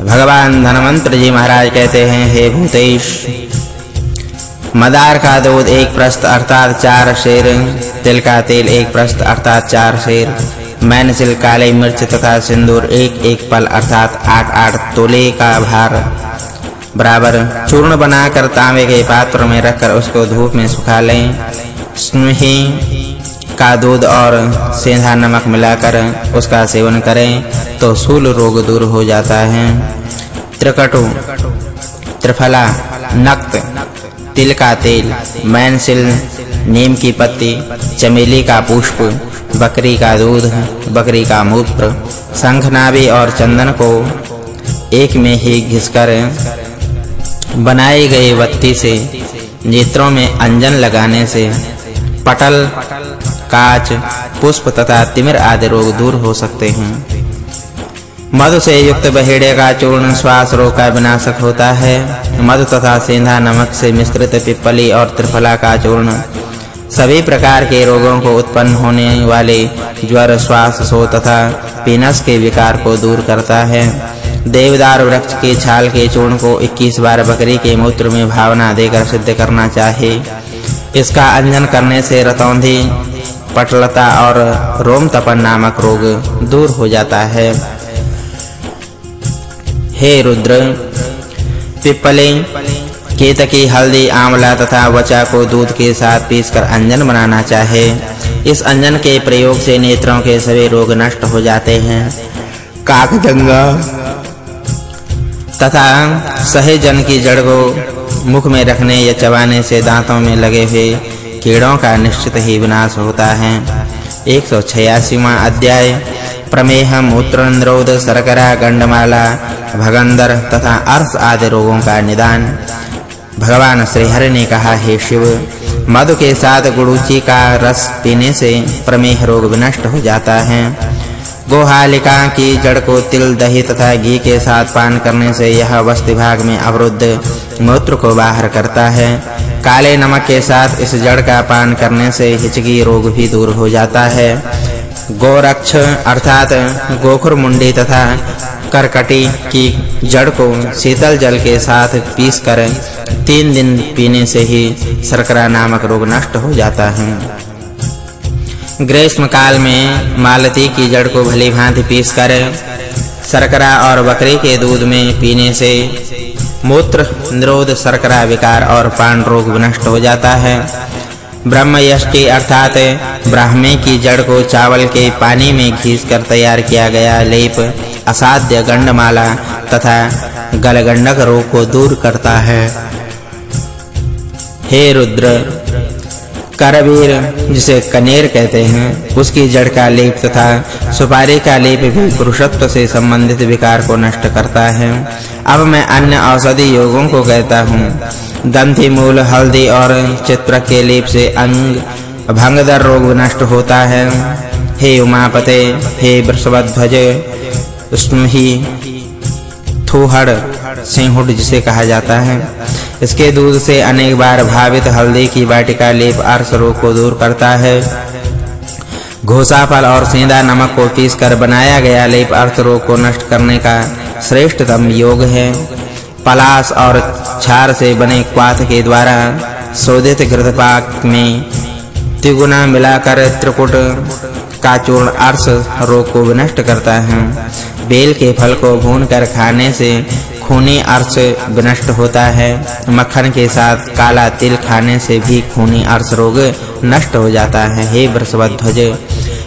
भगवान धनवंतर जी महाराज कहते हैं, हे भूतेश, मदार का दूध एक प्रस्त अर्थात चार शेर, तिल का तेल एक प्रस्त अर्थात चार शेर मैनसिल काले मिर्च तथा सिंदूर एक एक पल अर्थात आठ आठ तोले का भार, बराबर चूर्ण बनाकर तांबे के पात्र में रखकर उसको धूप में सुखा लें, स्नेही का दूध और सेंधा नमक मिलाकर उसका सेवन करें तो सूल रोग दूर हो जाता है। त्रिकटु, त्रिफला, नक्त, तिल का तेल, मैनसिल, नीम की पत्ती, चमेली का पुष्प, बकरी का दूध, बकरी का मूत्र शंखनाभी और चंदन को एक में ही घिसकर बनाई गई बत्ती से नेत्रों में अंजन लगाने से पटल, काच, पुष्प तथा तिमिर आदि रोग दूर हो सकते हैं। मधु से युक्त बहेड़े का चूर्ण श्वास रोग का विनाशक होता है। मधु तथा सेंधा नमक से मिश्रित पिपली और त्रिफला का चूर्ण। सभी प्रकार के रोगों को उत्पन्न होने वाले ज्वर, श्वास, सो तथा पीनस के विकार को दूर करता है। देवदार वृक्ष के छाल के चूर्ण को 21 बार बकरी के मूत्र में भावना देकर सिद्ध करना चाहिए। इसका अंजन करने से रतौंधी, पटलता और रोम तपन नामक रोग दूर हो जाता है। हे रुद्र पिपले केतकी, हल्दी, आंवला तथा वचा को दूध के साथ पीसकर अंजन बनाना चाहे। इस अंजन के प्रयोग से नेत्रों के सभी रोग नष्ट हो जाते हैं। काकगंगा तथा सहजन की जड़ को मुख में रखने या चबाने से दांतों में लगे हुए कीड़ों का निश्चित ही विनाश होता है। 186वां अध्याय प्रमेह मूत्र निरोध शर्करा गंडमाला भगंदर तथा अर्श आदि रोगों का निदान। भगवान श्रीहरि ने कहा, हे शिव, मधु के साथ गुड़ूची का रस पीने से प्रमेह रोग विनष्ट हो जाता है। गोहालिका की जड़ को तिल, दही तथा घी के साथ पान करने से यह वस्ति भाग में अवरुद्ध मूत्र को बाहर करता है। काले नमक के साथ इस जड़ का पान करने से हिचकी रोग भी दूर हो जाता है। गोरक्ष अर्थात गोखुर मुंडी तथा करकटी की जड़ को शीतल जल के साथ पीस कर तीन दिन पीने से ही शर्करा नामक रोग नष्ट हो जाता है। ग्रीष्म काल में मालती की जड़ को भली भांति पीसकर शर्करा और बकरी के दूध में पीने से मूत्र, निरोध शर्करा विकार और पान रोग नष्ट हो जाता है। ब्रह्मयष्टि अर्थात ब्राह्मे की जड़ को चावल के पानी में घिसकर तैयार किया गया लेप असाध्य गंडमाला तथा गलगंडक रोग को दूर करता है। हे रुद्र करवीर, जिसे कनेर कहते हैं, उसकी जड़ का लेप तथा सुपारी का लेप भी पुरुषत्व से संबंधित विकार को नष्ट करता है। अब मैं अन्य औषधि योगों को कहता हूँ। दंती मूल, हल्दी और चित्र के लेप से अंग, भंगदर रोग नष्ट होता है। हे उमापते, हे वृषभध्वज स्नुहि थूहड़, सिंहुड जिसे कहा जाता है। इसके दूध से अनेक बार भावित हल्दी की वाटिका लेप अर्श रोग को दूर करता है। घोसा फल और सेंधा नमक को पीसकर बनाया गया लेप अर्थ रोग को नष्ट करने का श्रेष्ठतम योग है। पलास और छार से बने क्वाथ के द्वारा शोधित घृतपाक में तिगुना मिलाकर त्रिकुट का चूर्ण अर्श रोग को विनष्ट करता है। बेल के फल को भूनकर खाने से खूनी अर्श विनष्ट होता है। मक्खन के साथ काला तिल खाने से भी खूनी अर्श रोग नष्ट हो जाता है। हे वृषभध्वज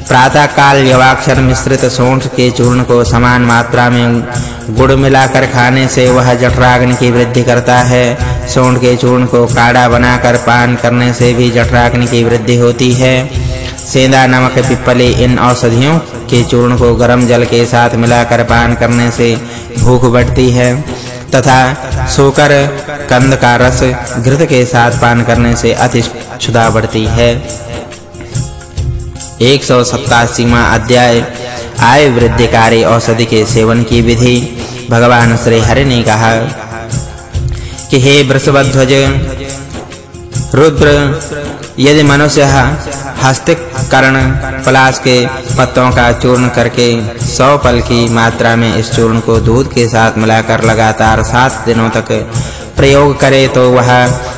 प्रातः काल यवाक्षर मिश्रित सौंठ के चूर्ण को समान मात्रा में गुड़ मिलाकर खाने से वह जठराग्नि की वृद्धि करता है। सौंठ के चूर्ण को काढ़ा बनाकर पान करने से भी जठराग्नि की वृद्धि होती है। सेंधा नमक पिप्पली इन औषधियों के चूर्ण को गर्म जल के साथ मिलाकर पान करने से भूख बढ़ती है। तथा सोकर कंद का रस घृत के साथ पान करने से अति क्षुधा बढ़ती है। 187वां अध्याय, आय वृद्धिकारी औषधि के सेवन की विधि, भगवान श्री हरि ने कहा कि हे वृषभध्वज, रुद्र, यदि मनुष्य हस्तिक कर्ण पलाश के पत्तों का चूर्ण करके 100 पल की मात्रा में इस चूर्ण को दूध के साथ मिलाकर लगातार 7 दिनों तक प्रयोग करे तो वह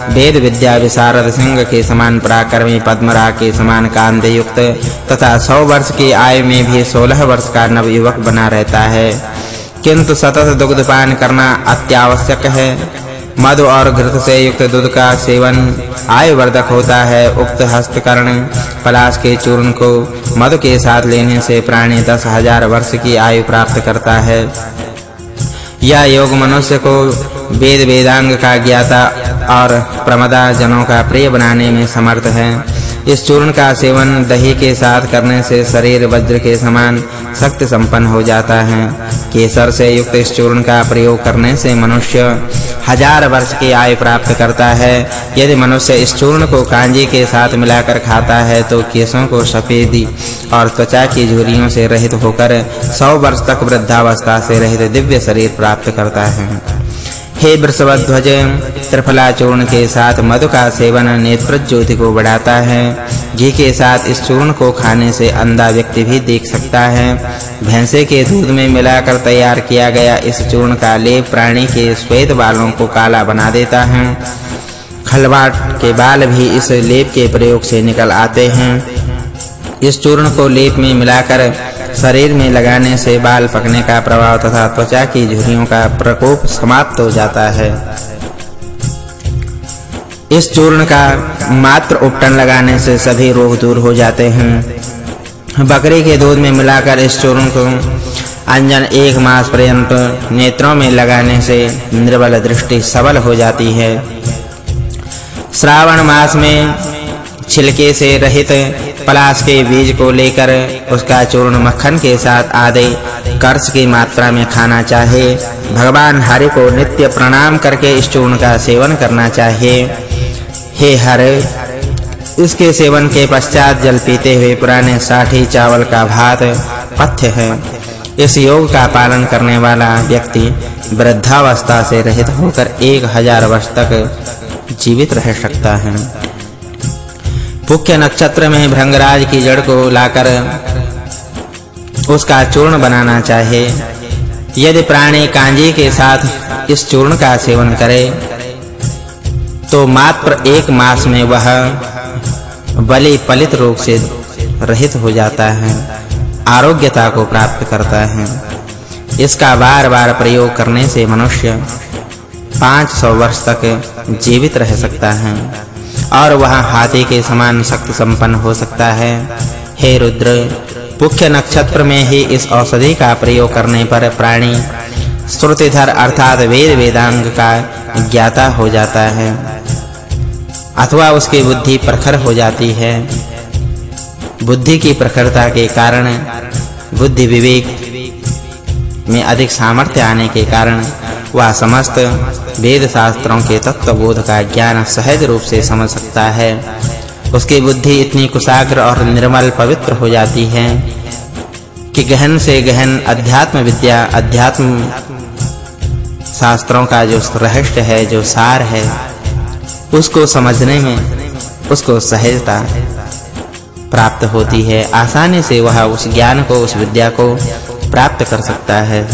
वेद विद्या विशारद सिंह के समान पराक्रमी, पद्मरा के समान कांद युक्त तथा 100 वर्ष की आयु में भी 16 वर्ष का नवयुवक बना रहता है। किंतु सतत दुग्धपान करना अत्यावश्यक है। मधु और घृत से युक्त दूध का सेवन आयु वर्धक होता है। उक्त हस्तकर्ण पलाश के चूर्ण को मधु के साथ लेने से प्राणी दस हज़ार वर्ष की आयु प्राप्त करता है। यह योग मनुष्य को वेद वेदांग का ज्ञाता और प्रमदा जनों का प्रिय बनाने में समर्थ है। इस चूर्ण का सेवन दही के साथ करने से शरीर वज्र के समान शक्ति संपन्न हो जाता है। केसर से युक्त इस चूर्ण का प्रयोग करने से मनुष्य हज़ार वर्ष की आयु प्राप्त करता है। यदि मनुष्य इस चूर्ण को कांजी के साथ मिलाकर खाता है तो केसों को सफेदी और त्वचा की झुर्रियों से रहित होकर 100 वर्ष तक वृद्धावस्था से रहित दिव्य शरीर प्राप्त करता है। हे वृषभध्वज त्रिफला चूर्ण के साथ मधु का सेवन नेत्र ज्योति को बढ़ाता है। घी के साथ इस चूर्ण को खाने से अंधा व्यक्ति भी देख सकता है। भैंसे के दूध में मिलाकर तैयार किया गया इस चूर्ण का लेप प्राणी के श्वेत बालों को काला बना देता है। खलवाट के बाल भी इस लेप के प्रयोग से निकल आते हैं। इस चूर्ण को लेप में मिलाकर शरीर में लगाने से बाल पकने का प्रभाव तथा त्वचा की झुर्रियों का प्रकोप समाप्त हो जाता है। इस चूर्ण का मात्र उपटन लगाने से सभी रोग दूर हो जाते हैं। बकरी के दूध में मिलाकर इस चूर्ण को अंजन एक मास पर्यंत नेत्रों में लगाने से निर्बल दृष्टि सबल हो जाती है। श्रावण मास में छिलके से रहित पलाश के बीज को लेकर उसका चूर्ण मक्खन के साथ आधे कर्ष की मात्रा में खाना चाहिए भगवान हरि को नित्य प्रणाम करके इस चूर्ण का सेवन करना चाहिए हे हरे, इसके सेवन के पश्चात जल पीते हुए पुराने साठी चावल का भात पथ्य है। इस योग का पालन करने वाला व्यक्ति वृद्धावस्था से रहित होकर एक हज़ार वर्ष तक जीवित रह सकता है। मुख्य नक्षत्र में भ्रंगराज की जड़ को लाकर उसका चूर्ण बनाना चाहिए यदि प्राणी कांजी के साथ इस चूर्ण का सेवन करे तो मात्र एक मास में वह बलि पलित रोग से रहित हो जाता है, आरोग्यता को प्राप्त करता है। इसका बार-बार प्रयोग करने से मनुष्य 500 वर्ष तक जीवित रह सकता है। और वह हाथी के समान शक्ति संपन्न हो सकता है। हे रुद्र मुख्य नक्षत्र में ही इस औषधि का प्रयोग करने पर प्राणी श्रुतिधर अर्थात वेद वेदांग का ज्ञाता हो जाता है अथवा उसकी बुद्धि प्रखर हो जाती है। बुद्धि की प्रखरता के कारण बुद्धि विवेक में अधिक सामर्थ्य आने के कारण वह समस्त वेद शास्त्रों के तत्व बोध का ज्ञान सहज रूप से समझ सकता है। उसकी बुद्धि इतनी कुशाग्र और निर्मल पवित्र हो जाती है कि गहन से गहन अध्यात्म विद्या, अध्यात्म शास्त्रों का जो रहस्य है, जो सार है, उसको समझने में उसको सहजता प्राप्त होती है। आसानी से वह उस ज्ञान को, उस विद्या को प्राप्त कर सकता है,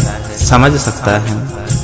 समझ सकता है।